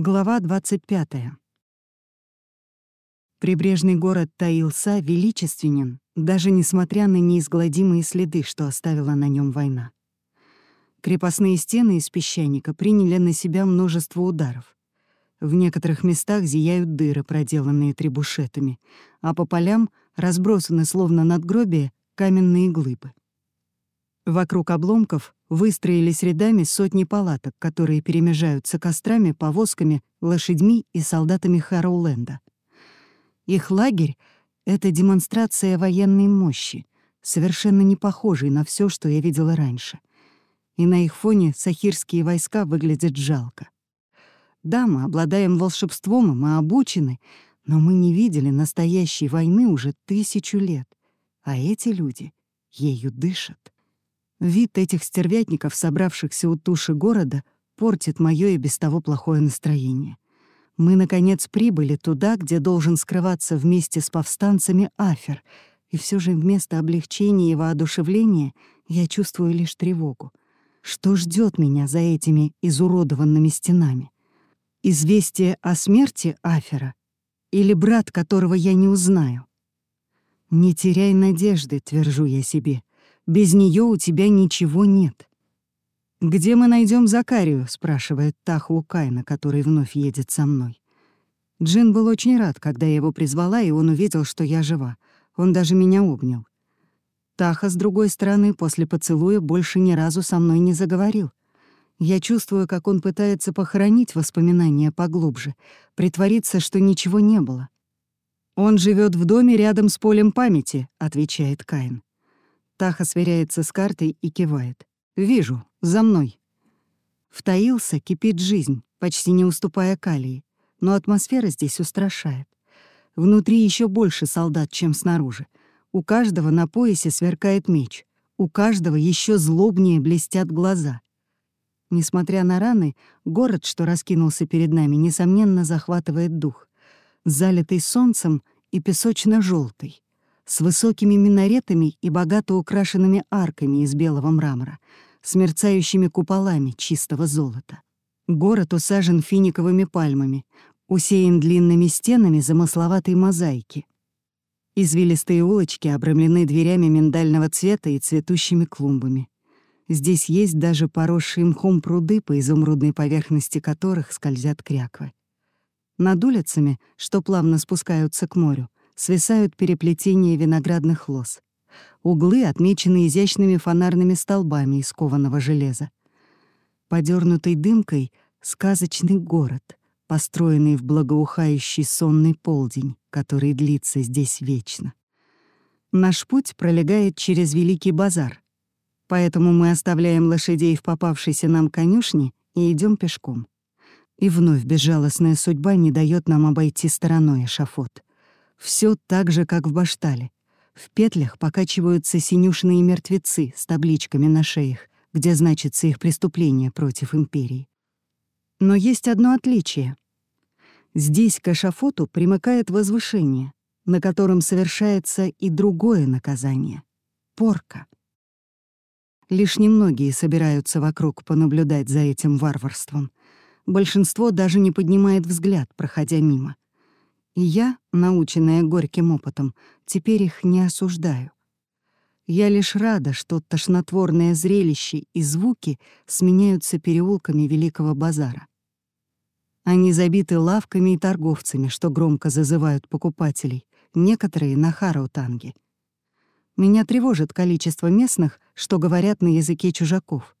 Глава 25. Прибрежный город Таилса величественен, даже несмотря на неизгладимые следы, что оставила на нем война. Крепостные стены из песчаника приняли на себя множество ударов. В некоторых местах зияют дыры, проделанные требушетами, а по полям разбросаны, словно надгробия, каменные глыбы. Вокруг обломков выстроились рядами сотни палаток, которые перемежаются кострами, повозками, лошадьми и солдатами Харроуленда. Их лагерь — это демонстрация военной мощи, совершенно не похожей на все, что я видела раньше. И на их фоне сахирские войска выглядят жалко. Да, мы обладаем волшебством, и мы обучены, но мы не видели настоящей войны уже тысячу лет, а эти люди ею дышат. Вид этих стервятников, собравшихся у туши города, портит моё и без того плохое настроение. Мы, наконец, прибыли туда, где должен скрываться вместе с повстанцами Афер, и все же вместо облегчения и воодушевления я чувствую лишь тревогу. Что ждет меня за этими изуродованными стенами? Известие о смерти Афера или брат, которого я не узнаю? «Не теряй надежды», — твержу я себе. Без нее у тебя ничего нет. «Где мы найдем Закарию?» — спрашивает Таху Кайна, который вновь едет со мной. Джин был очень рад, когда я его призвала, и он увидел, что я жива. Он даже меня обнял. Таха, с другой стороны, после поцелуя больше ни разу со мной не заговорил. Я чувствую, как он пытается похоронить воспоминания поглубже, притвориться, что ничего не было. «Он живет в доме рядом с полем памяти», — отвечает Каин. Таха сверяется с картой и кивает. «Вижу, за мной». Втаился, кипит жизнь, почти не уступая калии, но атмосфера здесь устрашает. Внутри еще больше солдат, чем снаружи. У каждого на поясе сверкает меч, у каждого еще злобнее блестят глаза. Несмотря на раны, город, что раскинулся перед нами, несомненно захватывает дух. Залитый солнцем и песочно желтый с высокими минаретами и богато украшенными арками из белого мрамора, с мерцающими куполами чистого золота. Город усажен финиковыми пальмами, усеян длинными стенами замысловатой мозаики. Извилистые улочки обрамлены дверями миндального цвета и цветущими клумбами. Здесь есть даже поросшие мхом пруды, по изумрудной поверхности которых скользят кряквы. Над улицами, что плавно спускаются к морю, свисают переплетения виноградных лоз. Углы отмечены изящными фонарными столбами из кованого железа. Подернутый дымкой — сказочный город, построенный в благоухающий сонный полдень, который длится здесь вечно. Наш путь пролегает через Великий базар, поэтому мы оставляем лошадей в попавшейся нам конюшне и идем пешком. И вновь безжалостная судьба не дает нам обойти стороной эшафот. Все так же, как в Баштале. В петлях покачиваются синюшные мертвецы с табличками на шеях, где значится их преступление против империи. Но есть одно отличие. Здесь к эшафоту примыкает возвышение, на котором совершается и другое наказание — порка. Лишь немногие собираются вокруг понаблюдать за этим варварством. Большинство даже не поднимает взгляд, проходя мимо — и я, наученная горьким опытом, теперь их не осуждаю. Я лишь рада, что тошнотворное зрелище и звуки сменяются переулками Великого базара. Они забиты лавками и торговцами, что громко зазывают покупателей, некоторые на хараутанге. Меня тревожит количество местных, что говорят на языке чужаков.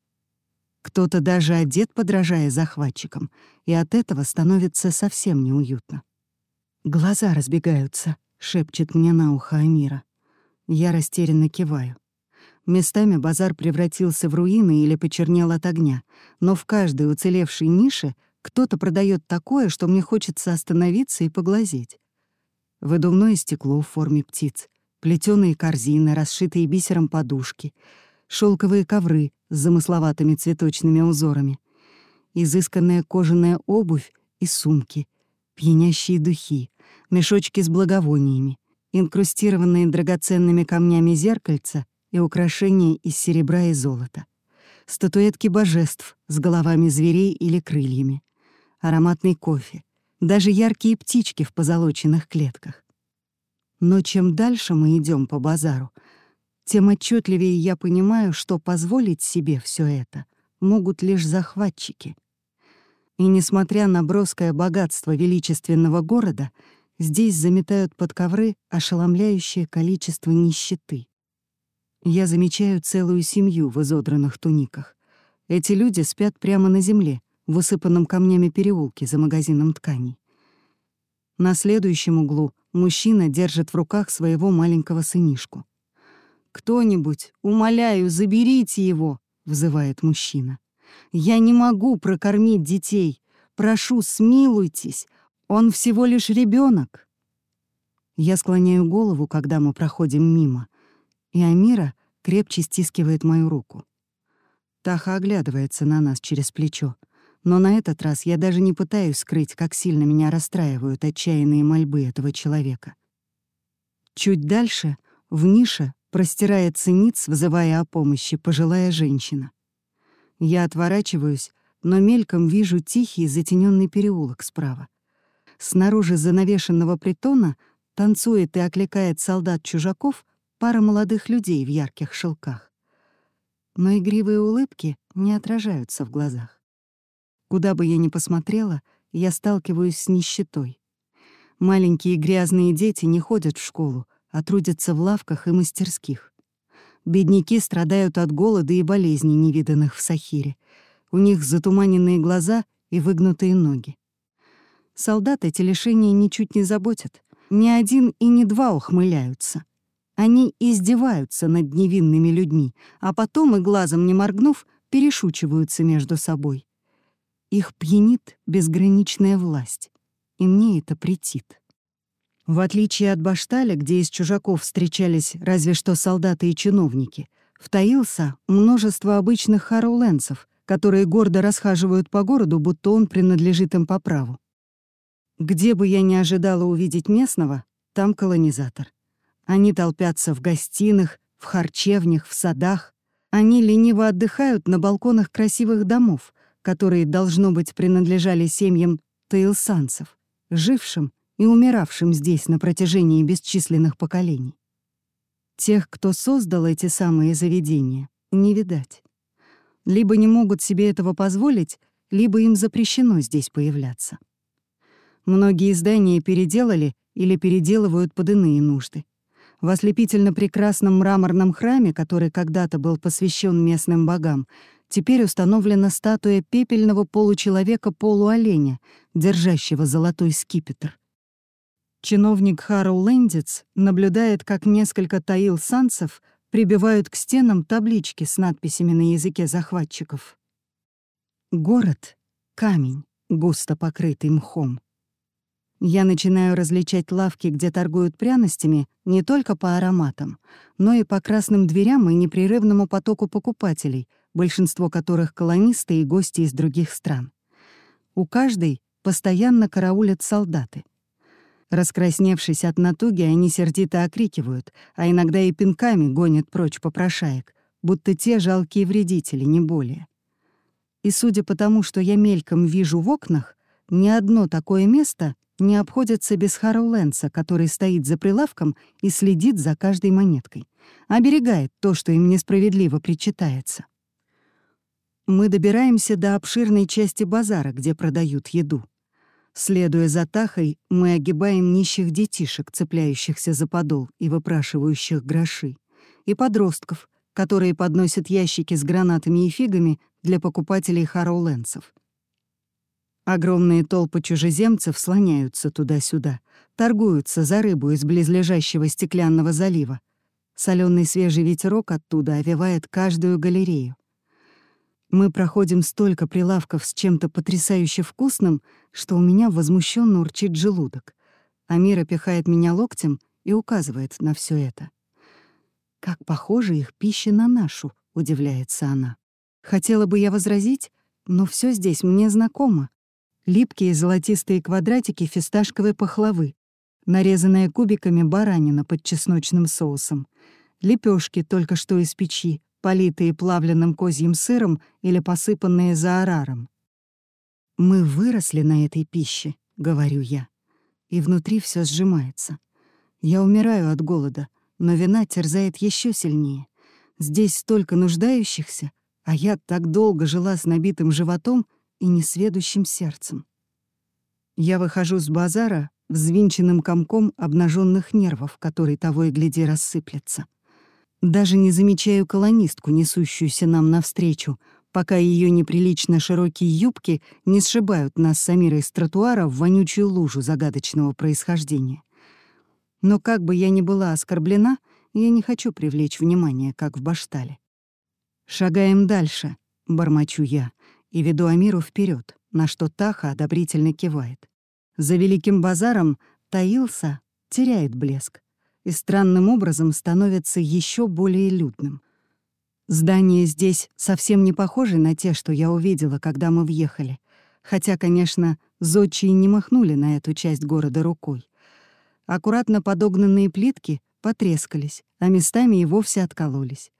Кто-то даже одет, подражая захватчикам, и от этого становится совсем неуютно. «Глаза разбегаются», — шепчет мне на ухо Амира. Я растерянно киваю. Местами базар превратился в руины или почернел от огня, но в каждой уцелевшей нише кто-то продает такое, что мне хочется остановиться и поглазеть. Выдувное стекло в форме птиц, плетеные корзины, расшитые бисером подушки, шелковые ковры с замысловатыми цветочными узорами, изысканная кожаная обувь и сумки — пьянящие духи, мешочки с благовониями, инкрустированные драгоценными камнями зеркальца и украшения из серебра и золота, статуэтки божеств с головами зверей или крыльями, ароматный кофе, даже яркие птички в позолоченных клетках. Но чем дальше мы идем по базару, тем отчетливее я понимаю, что позволить себе все это могут лишь захватчики. И несмотря на броское богатство величественного города, здесь заметают под ковры ошеломляющее количество нищеты. Я замечаю целую семью в изодранных туниках. Эти люди спят прямо на земле, в усыпанном камнями переулке за магазином тканей. На следующем углу мужчина держит в руках своего маленького сынишку. «Кто-нибудь, умоляю, заберите его!» — взывает мужчина. «Я не могу прокормить детей. Прошу, смилуйтесь. Он всего лишь ребенок. Я склоняю голову, когда мы проходим мимо, и Амира крепче стискивает мою руку. Таха оглядывается на нас через плечо, но на этот раз я даже не пытаюсь скрыть, как сильно меня расстраивают отчаянные мольбы этого человека. Чуть дальше, в нише, простирается ниц, вызывая о помощи пожилая женщина. Я отворачиваюсь, но мельком вижу тихий затененный переулок справа. Снаружи занавешенного притона танцует и окликает солдат-чужаков пара молодых людей в ярких шелках. Но игривые улыбки не отражаются в глазах. Куда бы я ни посмотрела, я сталкиваюсь с нищетой. Маленькие грязные дети не ходят в школу, а трудятся в лавках и мастерских. Бедняки страдают от голода и болезней, невиданных в Сахире. У них затуманенные глаза и выгнутые ноги. Солдат эти лишения ничуть не заботят. Ни один и ни два ухмыляются. Они издеваются над невинными людьми, а потом, и глазом не моргнув, перешучиваются между собой. Их пьянит безграничная власть, и мне это претит. В отличие от Башталя, где из чужаков встречались разве что солдаты и чиновники, в Таилса множество обычных харуленцев, которые гордо расхаживают по городу, будто он принадлежит им по праву. Где бы я ни ожидала увидеть местного, там колонизатор. Они толпятся в гостиных, в харчевнях, в садах. Они лениво отдыхают на балконах красивых домов, которые, должно быть, принадлежали семьям таилсанцев, жившим и умиравшим здесь на протяжении бесчисленных поколений. Тех, кто создал эти самые заведения, не видать. Либо не могут себе этого позволить, либо им запрещено здесь появляться. Многие здания переделали или переделывают под иные нужды. В ослепительно прекрасном мраморном храме, который когда-то был посвящен местным богам, теперь установлена статуя пепельного получеловека-полуоленя, держащего золотой скипетр. Чиновник Харроу Лэндиц наблюдает, как несколько таил-санцев прибивают к стенам таблички с надписями на языке захватчиков. Город — камень, густо покрытый мхом. Я начинаю различать лавки, где торгуют пряностями, не только по ароматам, но и по красным дверям и непрерывному потоку покупателей, большинство которых — колонисты и гости из других стран. У каждой постоянно караулят солдаты. Раскрасневшись от натуги, они сердито окрикивают, а иногда и пинками гонят прочь попрошаек, будто те жалкие вредители, не более. И судя по тому, что я мельком вижу в окнах, ни одно такое место не обходится без Харроу который стоит за прилавком и следит за каждой монеткой, оберегает то, что им несправедливо причитается. Мы добираемся до обширной части базара, где продают еду. Следуя за Тахой, мы огибаем нищих детишек, цепляющихся за подол и выпрашивающих гроши, и подростков, которые подносят ящики с гранатами и фигами для покупателей Харроуленцев — Огромные толпы чужеземцев слоняются туда-сюда, торгуются за рыбу из близлежащего стеклянного залива. Соленый свежий ветерок оттуда овевает каждую галерею. Мы проходим столько прилавков с чем-то потрясающе вкусным, что у меня возмущенно урчит желудок. Амира пихает меня локтем и указывает на все это. «Как похожа их пища на нашу», — удивляется она. «Хотела бы я возразить, но все здесь мне знакомо липкие золотистые квадратики фисташковой пахлавы, нарезанная кубиками баранина под чесночным соусом, лепешки только что из печи, политые плавленным козьим сыром или посыпанные заораром. Мы выросли на этой пище, говорю я, и внутри все сжимается. Я умираю от голода, но вина терзает еще сильнее. Здесь столько нуждающихся, а я так долго жила с набитым животом и несведущим сердцем. Я выхожу с базара взвинченным комком обнаженных нервов, который того и гляди рассыплется. Даже не замечаю колонистку, несущуюся нам навстречу, пока ее неприлично широкие юбки не сшибают нас с Амирой с тротуара в вонючую лужу загадочного происхождения. Но как бы я ни была оскорблена, я не хочу привлечь внимание, как в Баштале. «Шагаем дальше», — бормочу я, и веду Амиру вперед, на что Таха одобрительно кивает. За Великим базаром таился, теряет блеск и странным образом становится еще более людным. Здания здесь совсем не похожи на те, что я увидела, когда мы въехали, хотя, конечно, зодчие не махнули на эту часть города рукой. Аккуратно подогнанные плитки потрескались, а местами и вовсе откололись.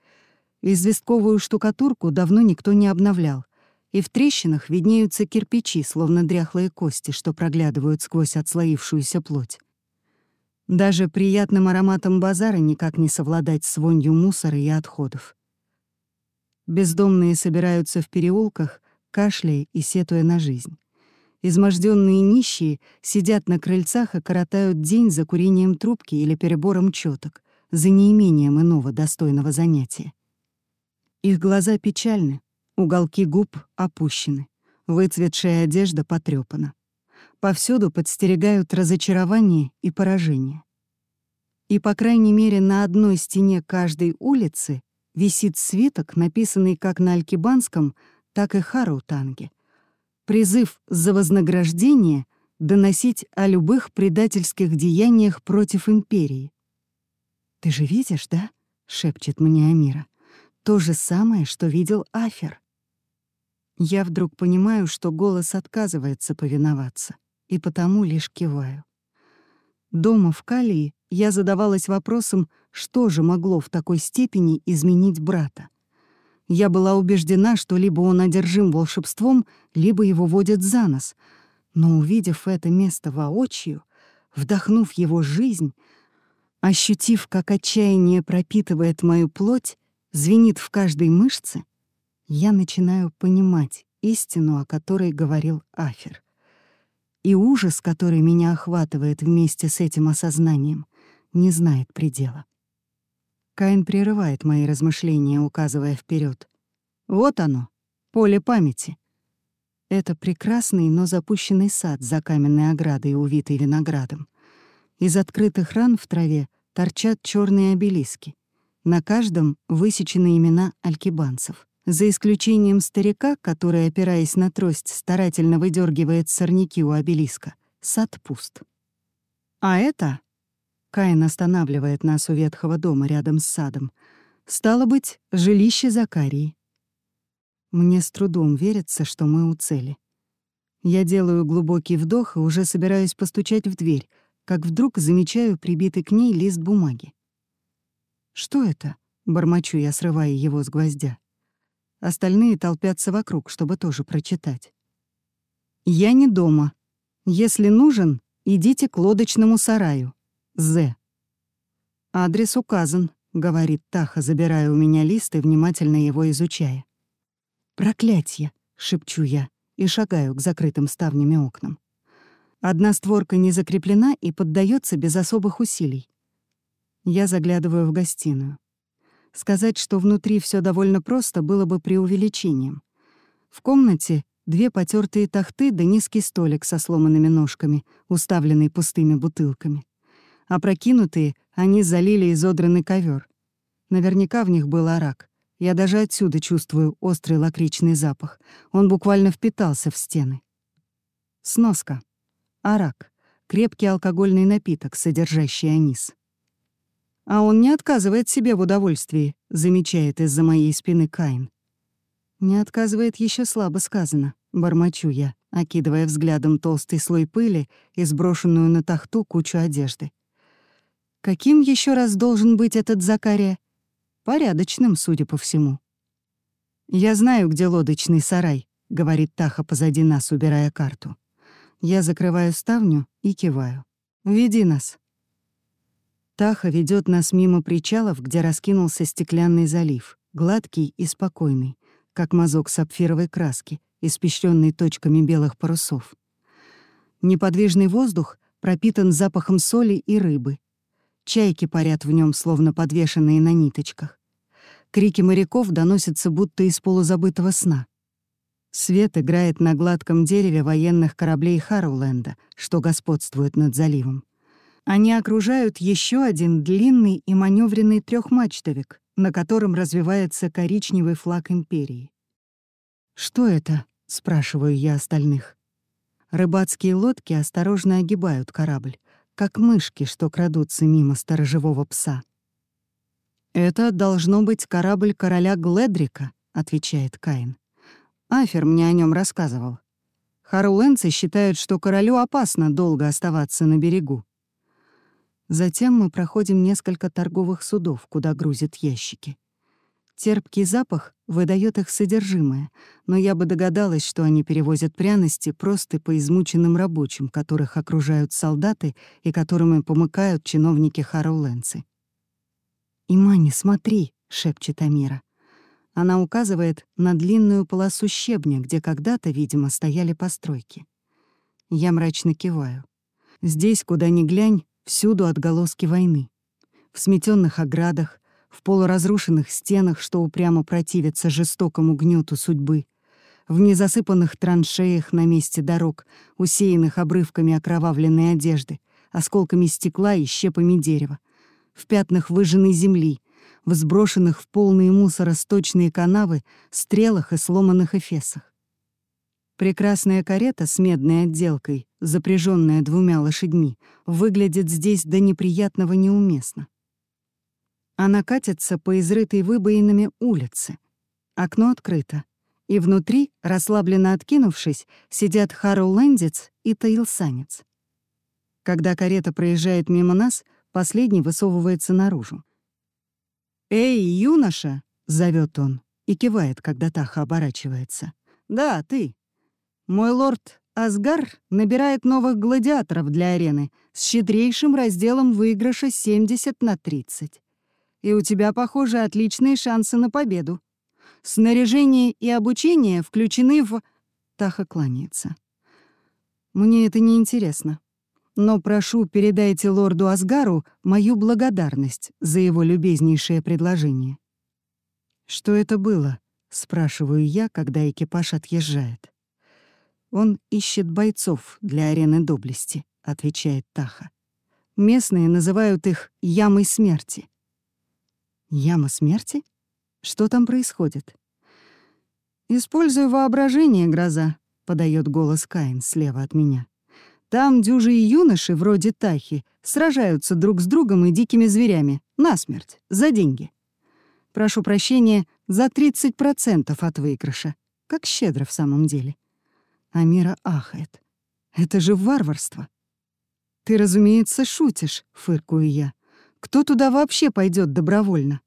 Известковую штукатурку давно никто не обновлял, и в трещинах виднеются кирпичи, словно дряхлые кости, что проглядывают сквозь отслоившуюся плоть. Даже приятным ароматом базара никак не совладать с вонью мусора и отходов. Бездомные собираются в переулках, кашляя и сетуя на жизнь. Изможденные нищие сидят на крыльцах и коротают день за курением трубки или перебором чёток, за неимением иного достойного занятия. Их глаза печальны, Уголки губ опущены, выцветшая одежда потрёпана. Повсюду подстерегают разочарование и поражение. И, по крайней мере, на одной стене каждой улицы висит свиток, написанный как на алькибанском, так и хараутанге. Призыв за вознаграждение доносить о любых предательских деяниях против империи. «Ты же видишь, да?» — шепчет мне Амира. «То же самое, что видел Афер. Я вдруг понимаю, что голос отказывается повиноваться, и потому лишь киваю. Дома в Калии я задавалась вопросом, что же могло в такой степени изменить брата. Я была убеждена, что либо он одержим волшебством, либо его водят за нос. Но увидев это место воочию, вдохнув его жизнь, ощутив, как отчаяние пропитывает мою плоть, звенит в каждой мышце, я начинаю понимать истину, о которой говорил Афер. И ужас, который меня охватывает вместе с этим осознанием, не знает предела. Каин прерывает мои размышления, указывая вперед. Вот оно, поле памяти. Это прекрасный, но запущенный сад за каменной оградой, увитый виноградом. Из открытых ран в траве торчат черные обелиски. На каждом высечены имена алькибанцев. За исключением старика, который, опираясь на трость, старательно выдергивает сорняки у обелиска, сад пуст. А это... Каин останавливает нас у ветхого дома рядом с садом. Стало быть, жилище Закарии. Мне с трудом верится, что мы у цели. Я делаю глубокий вдох и уже собираюсь постучать в дверь, как вдруг замечаю прибитый к ней лист бумаги. «Что это?» — бормочу я, срывая его с гвоздя. Остальные толпятся вокруг, чтобы тоже прочитать. «Я не дома. Если нужен, идите к лодочному сараю. З». «Адрес указан», — говорит Таха, забирая у меня лист и внимательно его изучая. «Проклятье!» — шепчу я и шагаю к закрытым ставнями окнам. Одна створка не закреплена и поддается без особых усилий. Я заглядываю в гостиную. Сказать, что внутри все довольно просто, было бы преувеличением. В комнате две потертые тахты да низкий столик со сломанными ножками, уставленный пустыми бутылками. Опрокинутые, они залили изодранный ковер. Наверняка в них был арак. Я даже отсюда чувствую острый лакричный запах. Он буквально впитался в стены. Сноска. Арак — крепкий алкогольный напиток, содержащий анис. А он не отказывает себе в удовольствии, замечает из-за моей спины Каин. Не отказывает еще слабо сказано, бормочу я, окидывая взглядом толстый слой пыли и сброшенную на тахту кучу одежды. Каким еще раз должен быть этот Закария? Порядочным, судя по всему. «Я знаю, где лодочный сарай», — говорит Таха позади нас, убирая карту. Я закрываю ставню и киваю. «Веди нас». Таха ведет нас мимо причалов, где раскинулся стеклянный залив, гладкий и спокойный, как мазок сапфировой краски, испещренный точками белых парусов. Неподвижный воздух пропитан запахом соли и рыбы. Чайки парят в нем, словно подвешенные на ниточках. Крики моряков доносятся будто из полузабытого сна. Свет играет на гладком дереве военных кораблей Харроуленда, что господствует над заливом. Они окружают еще один длинный и маневренный трехмачтовик, на котором развивается коричневый флаг империи. «Что это?» — спрашиваю я остальных. Рыбацкие лодки осторожно огибают корабль, как мышки, что крадутся мимо сторожевого пса. «Это должно быть корабль короля Гледрика», — отвечает Каин. Афер мне о нем рассказывал. Харуленцы считают, что королю опасно долго оставаться на берегу. Затем мы проходим несколько торговых судов, куда грузят ящики. Терпкий запах выдает их содержимое, но я бы догадалась, что они перевозят пряности просто по измученным рабочим, которых окружают солдаты и которыми помыкают чиновники Харауленцы. «Имани, смотри!» — шепчет Амира. Она указывает на длинную полосу щебня, где когда-то, видимо, стояли постройки. Я мрачно киваю. Здесь, куда ни глянь, Всюду отголоски войны. В сметенных оградах, в полуразрушенных стенах, что упрямо противятся жестокому гнету судьбы, в незасыпанных траншеях на месте дорог, усеянных обрывками окровавленной одежды, осколками стекла и щепами дерева, в пятнах выжженной земли, в сброшенных в полные мусора сточные канавы, стрелах и сломанных эфесах. Прекрасная карета с медной отделкой, запряженная двумя лошадьми, выглядит здесь до неприятного неуместно. Она катится по изрытой выбоинами улице. Окно открыто, и внутри, расслабленно откинувшись, сидят Харроу-Лэндец и Таилсанец. Когда карета проезжает мимо нас, последний высовывается наружу. «Эй, юноша!» — зовет он и кивает, когда Таха оборачивается. «Да, ты!» Мой лорд Асгар набирает новых гладиаторов для арены с щедрейшим разделом выигрыша 70 на 30. И у тебя, похоже, отличные шансы на победу. Снаряжение и обучение включены в... Таха кланяется. Мне это не интересно. Но прошу, передайте лорду Асгару мою благодарность за его любезнейшее предложение. «Что это было?» — спрашиваю я, когда экипаж отъезжает. «Он ищет бойцов для арены доблести», — отвечает Таха. «Местные называют их «ямой смерти». «Яма смерти? Что там происходит?» «Используй воображение, гроза», — подает голос Каин слева от меня. «Там дюжи и юноши, вроде Тахи, сражаются друг с другом и дикими зверями, насмерть, за деньги. Прошу прощения, за 30% от выигрыша. Как щедро в самом деле». Амира ахает. «Это же варварство!» «Ты, разумеется, шутишь», — фыркую я. «Кто туда вообще пойдет добровольно?»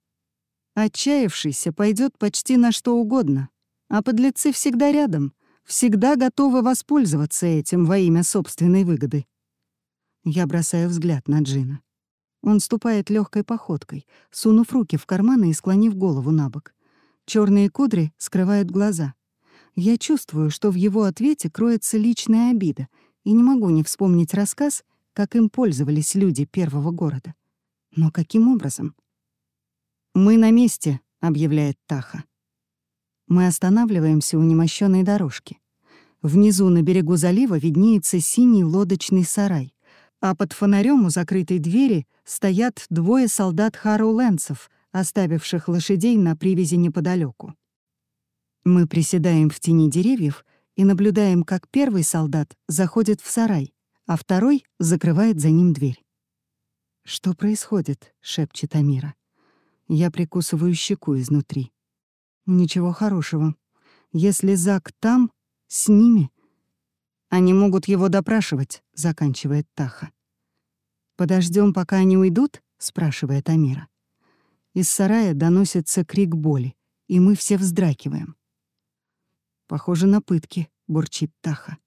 Отчаявшийся пойдет почти на что угодно, а подлецы всегда рядом, всегда готовы воспользоваться этим во имя собственной выгоды. Я бросаю взгляд на Джина. Он ступает легкой походкой, сунув руки в карманы и склонив голову на бок. Черные кудри скрывают глаза. Я чувствую, что в его ответе кроется личная обида, и не могу не вспомнить рассказ, как им пользовались люди первого города. Но каким образом? «Мы на месте», — объявляет Таха. Мы останавливаемся у немощенной дорожки. Внизу на берегу залива виднеется синий лодочный сарай, а под фонарем у закрытой двери стоят двое солдат Харроуленцев, оставивших лошадей на привязи неподалеку. Мы приседаем в тени деревьев и наблюдаем, как первый солдат заходит в сарай, а второй закрывает за ним дверь. «Что происходит?» — шепчет Амира. Я прикусываю щеку изнутри. «Ничего хорошего. Если Зак там, с ними...» «Они могут его допрашивать», — заканчивает Таха. Подождем, пока они уйдут?» — спрашивает Амира. Из сарая доносится крик боли, и мы все вздракиваем. Похоже на пытки, бурчит Таха.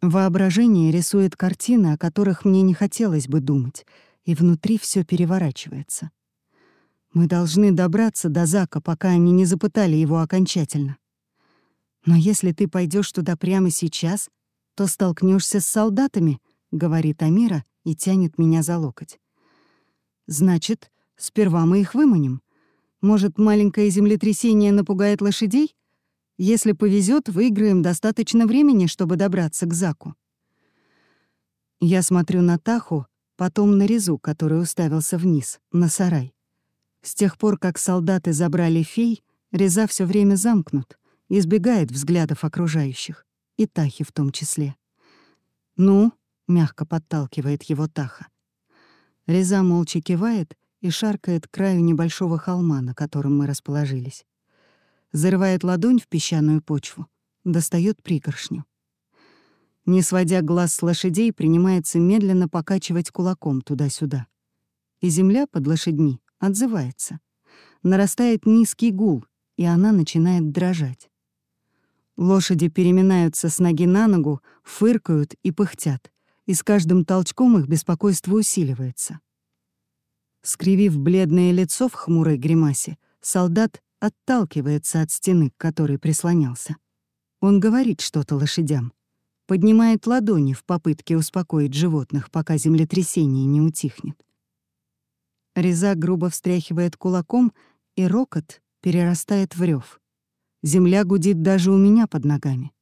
Воображение рисует картины, о которых мне не хотелось бы думать, и внутри все переворачивается. Мы должны добраться до Зака, пока они не запытали его окончательно. Но если ты пойдешь туда прямо сейчас, то столкнешься с солдатами, говорит Амира и тянет меня за локоть. Значит, сперва мы их выманим. Может, маленькое землетрясение напугает лошадей? Если повезет, выиграем достаточно времени, чтобы добраться к Заку. Я смотрю на Таху, потом на Резу, который уставился вниз, на сарай. С тех пор, как солдаты забрали фей, Реза все время замкнут, избегает взглядов окружающих, и Тахи в том числе. «Ну?» — мягко подталкивает его Таха. Реза молча кивает и шаркает к краю небольшого холма, на котором мы расположились зарывает ладонь в песчаную почву, достает пригоршню. Не сводя глаз с лошадей, принимается медленно покачивать кулаком туда-сюда. И земля под лошадьми отзывается. Нарастает низкий гул, и она начинает дрожать. Лошади переминаются с ноги на ногу, фыркают и пыхтят, и с каждым толчком их беспокойство усиливается. Скривив бледное лицо в хмурой гримасе, солдат отталкивается от стены, к которой прислонялся. Он говорит что-то лошадям, поднимает ладони в попытке успокоить животных, пока землетрясение не утихнет. Реза грубо встряхивает кулаком, и рокот перерастает в рев. Земля гудит даже у меня под ногами.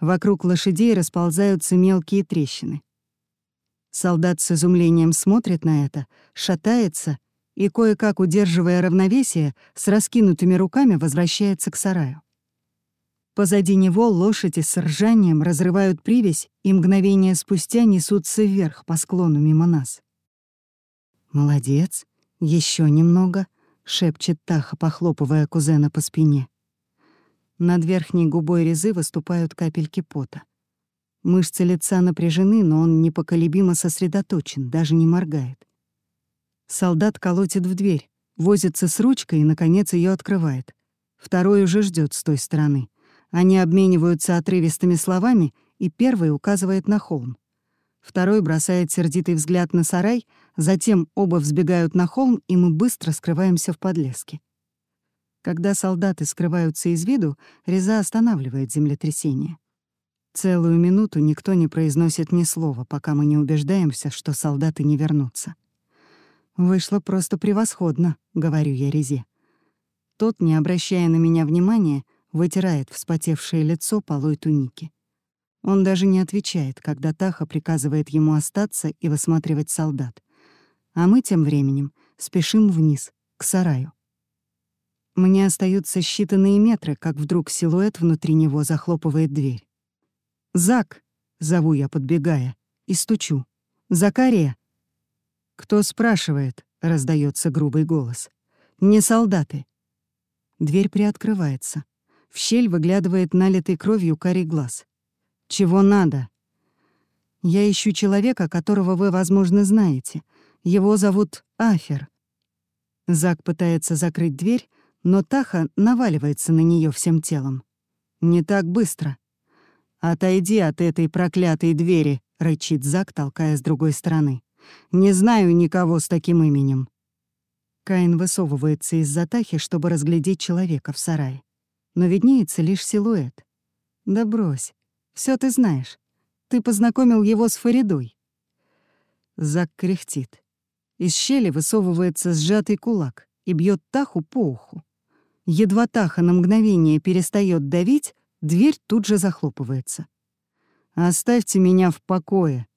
Вокруг лошадей расползаются мелкие трещины. Солдат с изумлением смотрит на это, шатается — и, кое-как удерживая равновесие, с раскинутыми руками возвращается к сараю. Позади него лошади с ржанием разрывают привязь и мгновение спустя несутся вверх по склону мимо нас. «Молодец, еще немного», — шепчет Таха, похлопывая кузена по спине. Над верхней губой резы выступают капельки пота. Мышцы лица напряжены, но он непоколебимо сосредоточен, даже не моргает. Солдат колотит в дверь, возится с ручкой и, наконец, ее открывает. Второй уже ждет с той стороны. Они обмениваются отрывистыми словами, и первый указывает на холм. Второй бросает сердитый взгляд на сарай, затем оба взбегают на холм, и мы быстро скрываемся в подлеске. Когда солдаты скрываются из виду, Реза останавливает землетрясение. Целую минуту никто не произносит ни слова, пока мы не убеждаемся, что солдаты не вернутся. «Вышло просто превосходно», — говорю я Резе. Тот, не обращая на меня внимания, вытирает вспотевшее лицо полой туники. Он даже не отвечает, когда Таха приказывает ему остаться и высматривать солдат. А мы тем временем спешим вниз, к сараю. Мне остаются считанные метры, как вдруг силуэт внутри него захлопывает дверь. «Зак!» — зову я, подбегая, и стучу. «Закария!» «Кто спрашивает?» — раздается грубый голос. «Не солдаты». Дверь приоткрывается. В щель выглядывает налитый кровью карий глаз. «Чего надо?» «Я ищу человека, которого вы, возможно, знаете. Его зовут Афер». Зак пытается закрыть дверь, но Таха наваливается на нее всем телом. «Не так быстро». «Отойди от этой проклятой двери», — рычит Зак, толкая с другой стороны. Не знаю никого с таким именем». Каин высовывается из затахи, чтобы разглядеть человека в сарае. Но виднеется лишь силуэт. «Да брось. Все ты знаешь. Ты познакомил его с Фаридой». Зак кряхтит. Из щели высовывается сжатый кулак и бьет Таху по уху. Едва Таха на мгновение перестает давить, дверь тут же захлопывается. «Оставьте меня в покое»,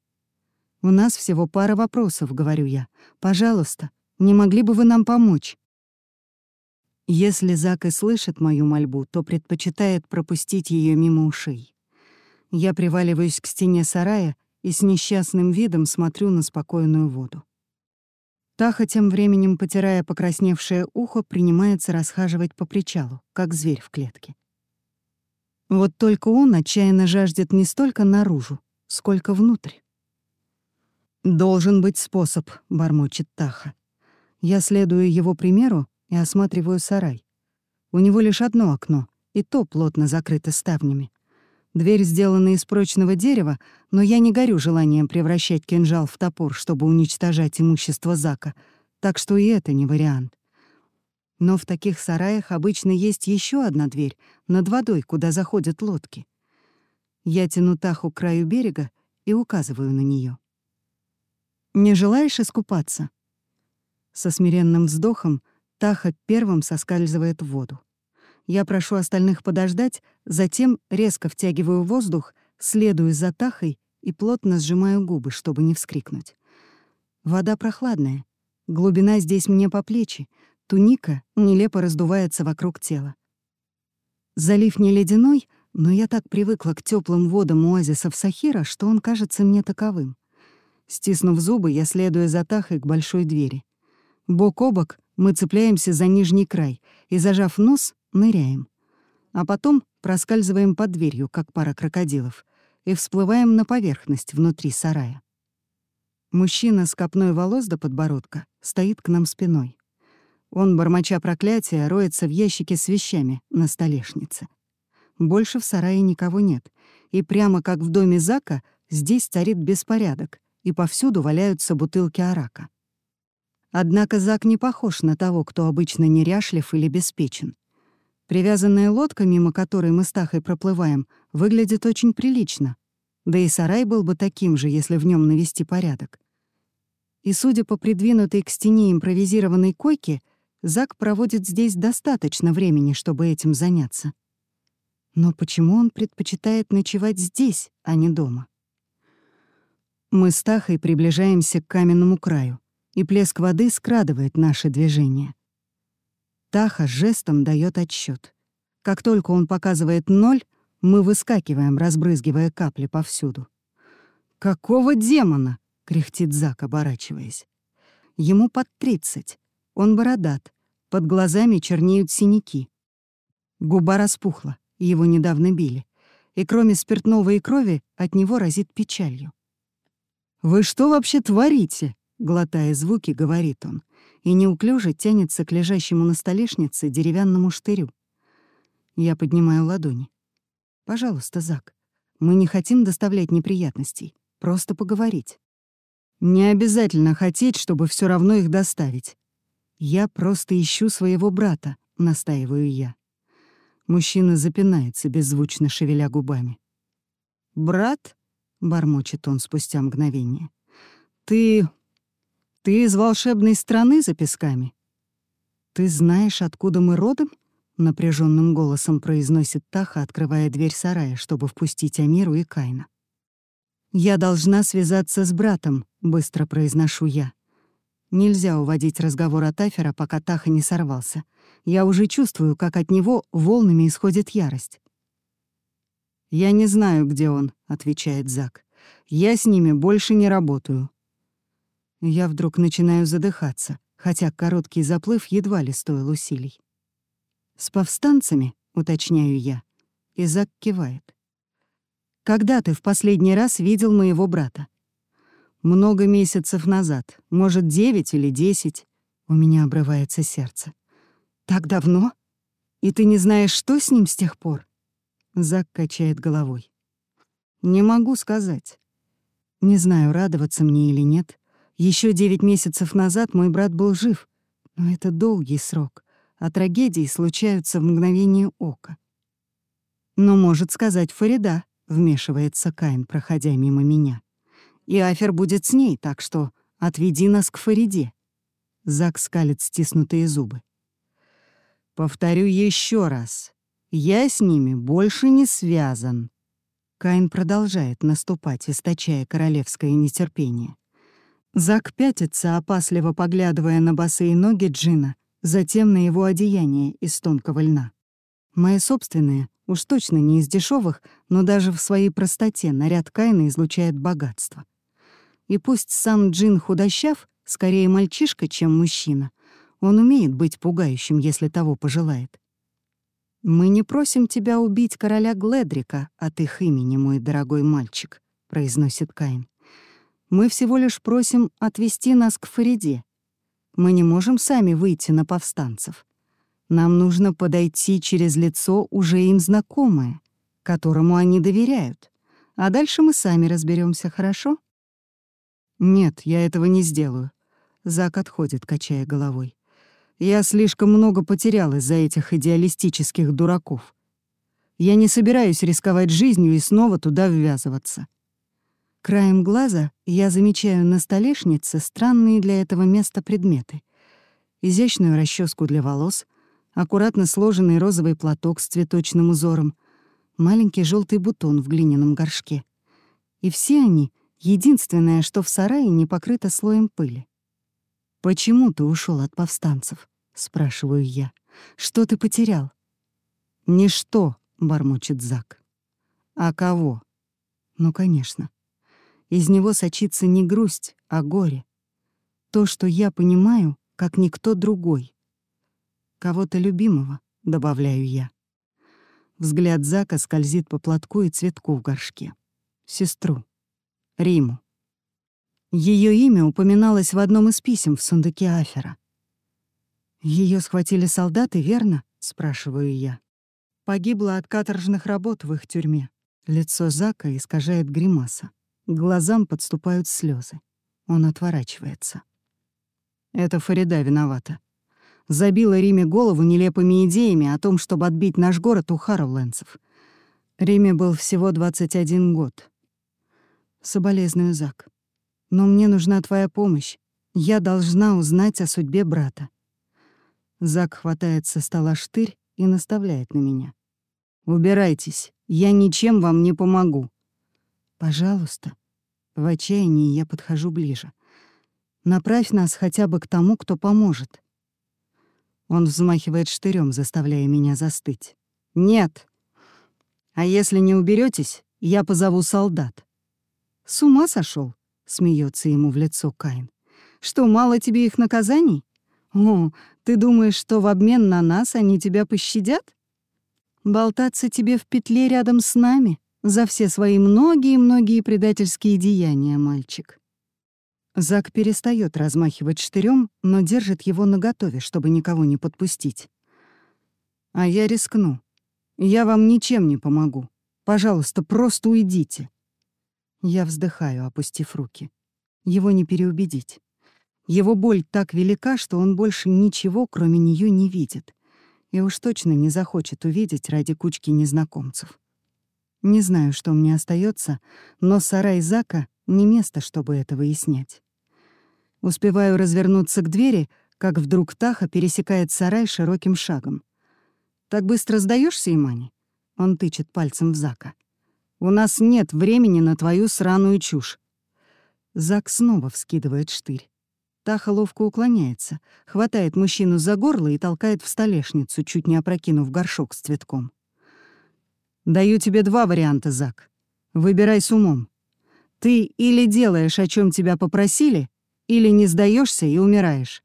«У нас всего пара вопросов», — говорю я. «Пожалуйста, не могли бы вы нам помочь?» Если Зак и слышит мою мольбу, то предпочитает пропустить ее мимо ушей. Я приваливаюсь к стене сарая и с несчастным видом смотрю на спокойную воду. Таха, тем временем, потирая покрасневшее ухо, принимается расхаживать по причалу, как зверь в клетке. Вот только он отчаянно жаждет не столько наружу, сколько внутрь. «Должен быть способ», — бормочет Таха. Я следую его примеру и осматриваю сарай. У него лишь одно окно, и то плотно закрыты ставнями. Дверь сделана из прочного дерева, но я не горю желанием превращать кинжал в топор, чтобы уничтожать имущество Зака, так что и это не вариант. Но в таких сараях обычно есть еще одна дверь над водой, куда заходят лодки. Я тяну Таху к краю берега и указываю на нее. «Не желаешь искупаться?» Со смиренным вздохом Таха первым соскальзывает в воду. Я прошу остальных подождать, затем резко втягиваю воздух, следую за Тахой и плотно сжимаю губы, чтобы не вскрикнуть. Вода прохладная. Глубина здесь мне по плечи. Туника нелепо раздувается вокруг тела. Залив не ледяной, но я так привыкла к теплым водам оазисов Сахира, что он кажется мне таковым. Стиснув зубы, я следую за Тахой к большой двери. Бок о бок мы цепляемся за нижний край и, зажав нос, ныряем. А потом проскальзываем под дверью, как пара крокодилов, и всплываем на поверхность внутри сарая. Мужчина с копной волос до подбородка стоит к нам спиной. Он, бормоча проклятия, роется в ящике с вещами на столешнице. Больше в сарае никого нет, и прямо как в доме Зака здесь царит беспорядок, и повсюду валяются бутылки арака. Однако Зак не похож на того, кто обычно неряшлив или беспечен. Привязанная лодка, мимо которой мы с Тахой проплываем, выглядит очень прилично. Да и сарай был бы таким же, если в нем навести порядок. И судя по придвинутой к стене импровизированной койке, Зак проводит здесь достаточно времени, чтобы этим заняться. Но почему он предпочитает ночевать здесь, а не дома? Мы с Тахой приближаемся к каменному краю, и плеск воды скрадывает наши движения. Таха жестом дает отсчет. Как только он показывает ноль, мы выскакиваем, разбрызгивая капли повсюду. «Какого демона?» — кряхтит Зак, оборачиваясь. Ему под тридцать. Он бородат. Под глазами чернеют синяки. Губа распухла, его недавно били. И кроме спиртного и крови, от него разит печалью. «Вы что вообще творите?» — глотая звуки, говорит он и неуклюже тянется к лежащему на столешнице деревянному штырю. Я поднимаю ладони. «Пожалуйста, Зак, мы не хотим доставлять неприятностей, просто поговорить. Не обязательно хотеть, чтобы все равно их доставить. Я просто ищу своего брата», — настаиваю я. Мужчина запинается, беззвучно шевеля губами. «Брат?» — бормочет он спустя мгновение. «Ты ты из волшебной страны за песками? Ты знаешь, откуда мы родом? Напряженным голосом произносит Таха, открывая дверь сарая, чтобы впустить Амиру и Кайна. «Я должна связаться с братом», — быстро произношу я. Нельзя уводить разговор от Афера, пока Таха не сорвался. Я уже чувствую, как от него волнами исходит ярость. «Я не знаю, где он», — отвечает Зак. «Я с ними больше не работаю. Я вдруг начинаю задыхаться, хотя короткий заплыв едва ли стоил усилий. «С повстанцами?» — уточняю я. Изак кивает. «Когда ты в последний раз видел моего брата?» «Много месяцев назад, может, девять или десять». У меня обрывается сердце. «Так давно? И ты не знаешь, что с ним с тех пор?» Зак качает головой. «Не могу сказать. Не знаю, радоваться мне или нет. Еще девять месяцев назад мой брат был жив, но это долгий срок, а трагедии случаются в мгновение ока. «Но может сказать Фарида», — вмешивается Каин, проходя мимо меня. «И Афер будет с ней, так что отведи нас к Фариде». Зак скалит стиснутые зубы. «Повторю еще раз. Я с ними больше не связан». Каин продолжает наступать, источая королевское нетерпение. Зак пятится, опасливо поглядывая на босые ноги Джина, затем на его одеяние из тонкого льна. Мои собственные, уж точно не из дешевых, но даже в своей простоте наряд Кайна излучает богатство. И пусть сам Джин худощав, скорее мальчишка, чем мужчина, он умеет быть пугающим, если того пожелает. «Мы не просим тебя убить короля Гледрика от их имени, мой дорогой мальчик», — произносит Каин. Мы всего лишь просим отвести нас к Фариде. Мы не можем сами выйти на повстанцев. Нам нужно подойти через лицо уже им знакомое, которому они доверяют. А дальше мы сами разберемся, хорошо? Нет, я этого не сделаю. Зак отходит, качая головой. Я слишком много потерял из-за этих идеалистических дураков. Я не собираюсь рисковать жизнью и снова туда ввязываться. Краем глаза я замечаю на столешнице странные для этого места предметы. Изящную расческу для волос, аккуратно сложенный розовый платок с цветочным узором, маленький желтый бутон в глиняном горшке. И все они — единственное, что в сарае не покрыто слоем пыли. «Почему ты ушел от повстанцев?» — спрашиваю я. «Что ты потерял?» «Ничто», — бормочет Зак. «А кого?» «Ну, конечно. Из него сочится не грусть, а горе. То, что я понимаю, как никто другой. Кого-то любимого, добавляю я. Взгляд Зака скользит по платку и цветку в горшке. Сестру. Риму. Ее имя упоминалось в одном из писем в сундуке Афера. Ее схватили солдаты, верно?» — спрашиваю я. Погибла от каторжных работ в их тюрьме. Лицо Зака искажает гримаса. К глазам подступают слезы. Он отворачивается. Это Фарида виновата. Забила Риме голову нелепыми идеями о том, чтобы отбить наш город у Харролленцев. Риме был всего 21 год. Соболезную, Зак. Но мне нужна твоя помощь. Я должна узнать о судьбе брата. Зак хватает со стола штырь и наставляет на меня. «Убирайтесь, я ничем вам не помогу». «Пожалуйста». В отчаянии я подхожу ближе. «Направь нас хотя бы к тому, кто поможет». Он взмахивает штырем, заставляя меня застыть. «Нет! А если не уберетесь, я позову солдат». «С ума сошел? Смеется ему в лицо Каин. «Что, мало тебе их наказаний? О, ты думаешь, что в обмен на нас они тебя пощадят? Болтаться тебе в петле рядом с нами за все свои многие-многие предательские деяния, мальчик». Зак перестает размахивать штырем, но держит его наготове, чтобы никого не подпустить. «А я рискну. Я вам ничем не помогу. Пожалуйста, просто уйдите». Я вздыхаю, опустив руки. Его не переубедить. Его боль так велика, что он больше ничего, кроме нее, не видит. И уж точно не захочет увидеть ради кучки незнакомцев. Не знаю, что мне остается, но сарай Зака — не место, чтобы это выяснять. Успеваю развернуться к двери, как вдруг Таха пересекает сарай широким шагом. «Так быстро сдаешься, Имани?» Он тычет пальцем в Зака. У нас нет времени на твою сраную чушь». Зак снова вскидывает штырь. Таха ловко уклоняется, хватает мужчину за горло и толкает в столешницу, чуть не опрокинув горшок с цветком. «Даю тебе два варианта, Зак. Выбирай с умом. Ты или делаешь, о чем тебя попросили, или не сдаешься и умираешь».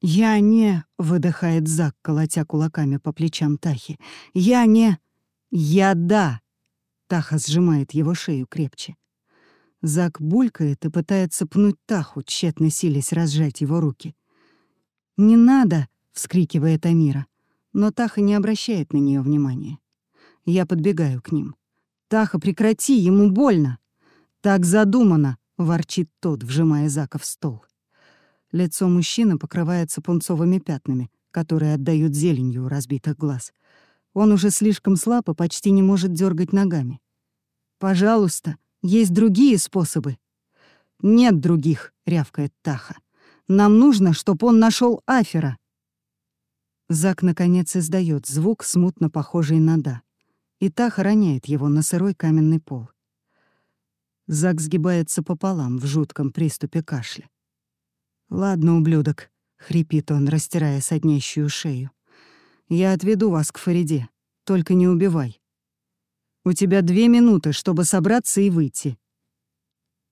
«Я не...» — выдыхает Зак, колотя кулаками по плечам Тахи. «Я не...» «Я да!» Таха сжимает его шею крепче. Зак булькает и пытается пнуть Таху, тщетно силясь разжать его руки. «Не надо!» — вскрикивает Амира. Но Таха не обращает на нее внимания. Я подбегаю к ним. «Таха, прекрати, ему больно!» «Так задумано!» — ворчит тот, вжимая Зака в стол. Лицо мужчины покрывается пунцовыми пятнами, которые отдают зеленью у разбитых глаз — он уже слишком слаб и почти не может дергать ногами. «Пожалуйста, есть другие способы». «Нет других», — рявкает Таха. «Нам нужно, чтобы он нашел Афера». Зак, наконец, издает звук, смутно похожий на «да». И Таха роняет его на сырой каменный пол. Зак сгибается пополам в жутком приступе кашля. «Ладно, ублюдок», — хрипит он, растирая соднящую шею. Я отведу вас к Фариде. Только не убивай. У тебя две минуты, чтобы собраться и выйти».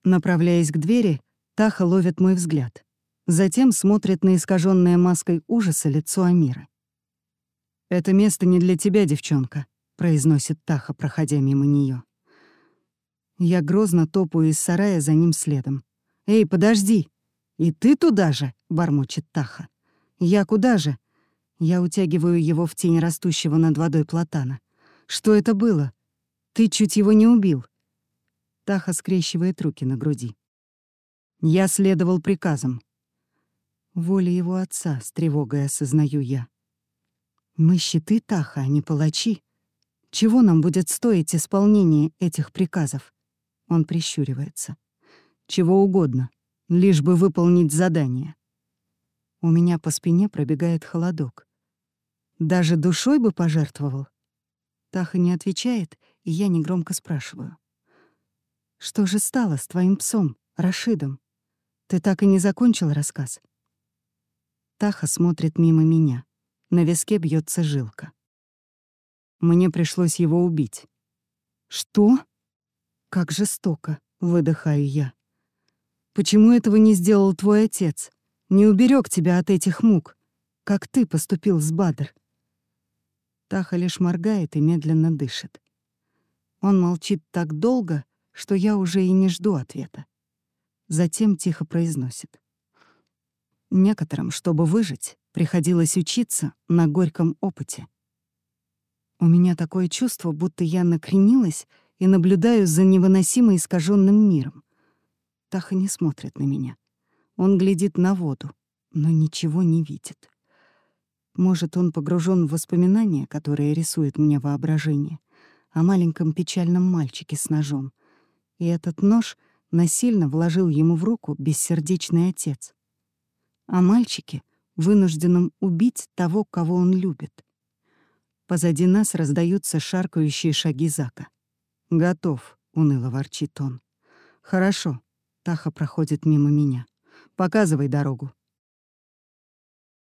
Направляясь к двери, Таха ловит мой взгляд. Затем смотрит на искаженное маской ужаса лицо Амира. «Это место не для тебя, девчонка», — произносит Таха, проходя мимо нее. Я грозно топаю из сарая за ним следом. «Эй, подожди! И ты туда же!» — бормочет Таха. «Я куда же? Я утягиваю его в тень растущего над водой платана. «Что это было? Ты чуть его не убил». Таха скрещивает руки на груди. Я следовал приказам. Воле его отца, с тревогой осознаю я. Мы щиты Таха, а не палачи. Чего нам будет стоить исполнение этих приказов? Он прищуривается. Чего угодно, лишь бы выполнить задание. У меня по спине пробегает холодок. Даже душой бы пожертвовал? Таха не отвечает, и я негромко спрашиваю. «Что же стало с твоим псом, Рашидом? Ты так и не закончил рассказ?» Таха смотрит мимо меня. На виске бьется жилка. Мне пришлось его убить. «Что? Как жестоко!» — выдыхаю я. «Почему этого не сделал твой отец? Не уберег тебя от этих мук, как ты поступил с Бадр?» Таха лишь моргает и медленно дышит. Он молчит так долго, что я уже и не жду ответа. Затем тихо произносит. Некоторым, чтобы выжить, приходилось учиться на горьком опыте. У меня такое чувство, будто я накренилась и наблюдаю за невыносимо искаженным миром. Таха не смотрит на меня. Он глядит на воду, но ничего не видит. Может, он погружен в воспоминания, которые рисует мне воображение, о маленьком печальном мальчике с ножом. И этот нож насильно вложил ему в руку бессердечный отец. О мальчике, вынужденном убить того, кого он любит. Позади нас раздаются шаркающие шаги Зака. «Готов», — уныло ворчит он. «Хорошо», — Таха проходит мимо меня. «Показывай дорогу».